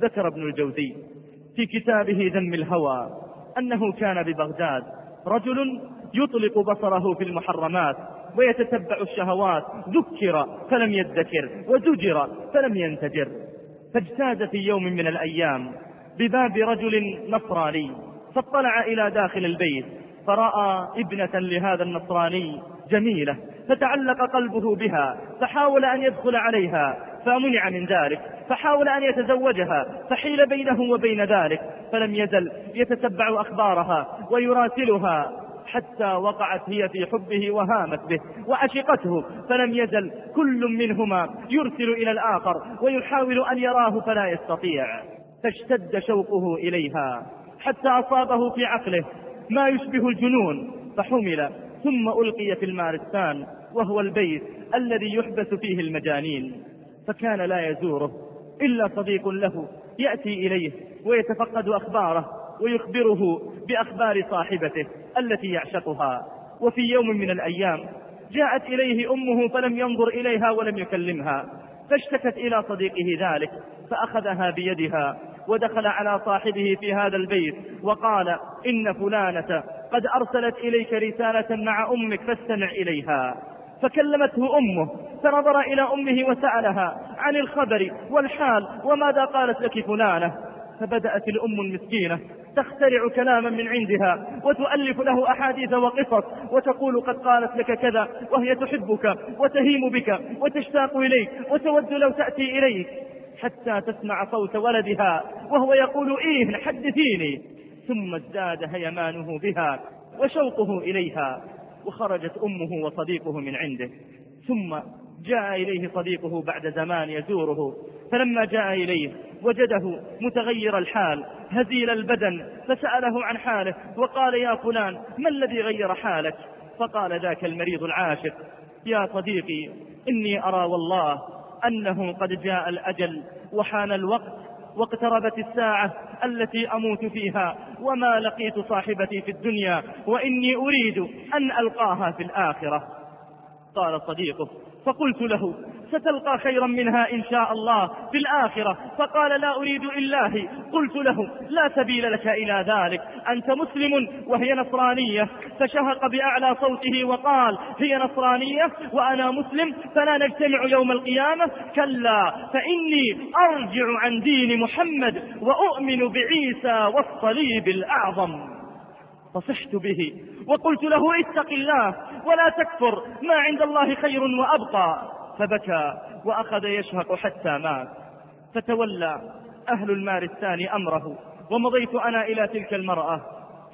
ذكر ابن الجوزي في كتابه ذم الهوى أنه كان ببغداد رجل يطلق بصره في المحرمات ويتتبع الشهوات ذكر فلم يذكر وزجر فلم ينتجر. فاجتاز في يوم من الأيام بباب رجل نصراني فاطلع إلى داخل البيت فرأى ابنة لهذا النصراني جميلة فتعلق قلبه بها فحاول أن يدخل عليها فمنع من ذلك فحاول أن يتزوجها فحيل بينه وبين ذلك فلم يزل يتتبع أخبارها ويراسلها حتى وقعت هي في حبه وهامت به وعشقته فلم يزل كل منهما يرسل إلى الآخر ويحاول أن يراه فلا يستطيع. فاشتد شوقه إليها حتى أصابه في عقله ما يشبه الجنون فحمل ثم ألقي في المارستان وهو البيت الذي يحبس فيه المجانين. فكان لا يزوره إلا صديق له يأتي إليه ويتفقد أخباره ويخبره بأخبار صاحبته التي يعشقها. وفي يوم من الأيام جاءت إليه أمه فلم ينظر إليها ولم يكلمها فاشتكت إلى صديقه ذلك فأخذها بيدها ودخل على صاحبه في هذا البيت وقال إن فلانة قد أرسلت إليك رسالة مع أمك فاستمع إليها. فكلمته أمه فنظر إلى أمه وسألها عن الخبر والحال وماذا قالت لك فلانة. فبدأت الأم المسكينة تخترع كلاما من عندها وتؤلف له أحاديث وقصص وتقول قد قالت لك كذا وهي تحبك وتهيم بك وتشتاق إليك وتود لو تأتي إليك حتى تسمع صوت ولدها وهو يقول إيه حدثيني. ثم ازداد هيمانه بها وشوقه إليها. وخرجت أمه وصديقه من عنده. ثم جاء إليه صديقه بعد زمان يزوره. فلما جاء إليه وجده متغير الحال هزيل البدن فسأله عن حاله وقال يا فلان ما الذي غير حالك؟ فقال ذاك المريض العاشق. يا صديقي إني أرى والله أنه قد جاء الأجل وحان الوقت واقتربت الساعة التي أموت فيها وما لقيت صاحبتي في الدنيا وإني أريد أن ألقاها في الآخرة. قال صديقه فقلت له ستلقى خيرا منها إن شاء الله في الآخرة. فقال لا أريد إلا قلت له لا سبيل لك إلى ذلك. أنت مسلم وهي نصرانية. فشهق بأعلى صوته وقال هي نصرانية وأنا مسلم فلا نجتمع يوم القيامة. كلا فإني أرجع عن دين محمد وأؤمن بعيسى والصليب الأعظم. فصحت به وقلت له اتق الله ولا تكفر. ما عند الله خير وأبقى. فبكى وأخذ يشهق حتى مات. فتولى أهل المارستان أمره ومضيت أنا إلى تلك المرأة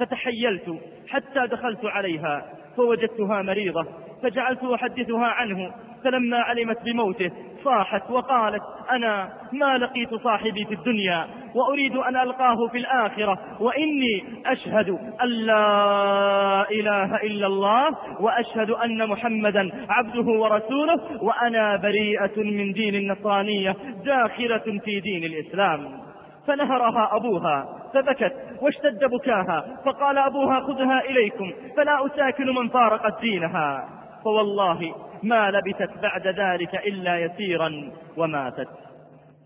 فتحيلت حتى دخلت عليها فوجدتها مريضة فجعلت أحدثها عنه فلما علمت بموته. صاحت وقالت أنا ما لقيت صاحبي في الدنيا وأريد أن ألقاه في الآخرة وإني أشهد أن لا إله إلا الله وأشهد أن محمدا عبده ورسوله وأنا بريئة من دين النصرانية داخلة في دين الإسلام. فنهرها أبوها فبكت واشتد بكاها فقال أبوها خذها إليكم فلا أساكن من فارقت دينها. فوالله ما لبثت بعد ذلك إلا يسيرا وماتت.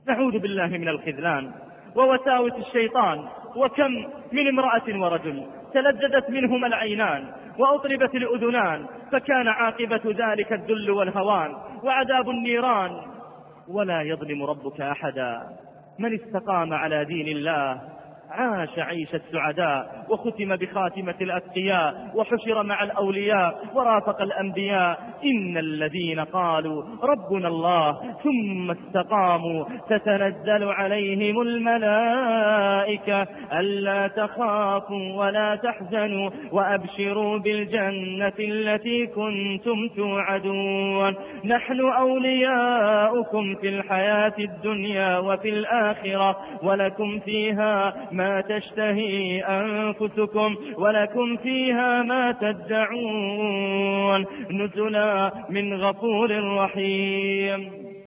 نعوذ بالله من الخذلان ووساوس الشيطان. وكم من امرأة ورجل تلذذت منهما العينان وأطربت الأذنان فكان عاقبة ذلك الذل والهوان وعذاب النيران. ولا يظلم ربك أحدا. من استقام على دين الله عاش عيش السعداء وختم بخاتمة الأتقياء وحشر مع الأولياء ورافق الأنبياء. إن الذين قالوا ربنا الله ثم استقاموا تتنزل عليهم الملائكة ألا تخافوا ولا تحزنوا وأبشروا بالجنة التي كنتم توعدون. نحن أولياؤكم في الحياة الدنيا وفي الآخرة ولكم فيها ما تشتهي أنفسكم ولكم فيها ما تدعون نزلا من غفور رحيم.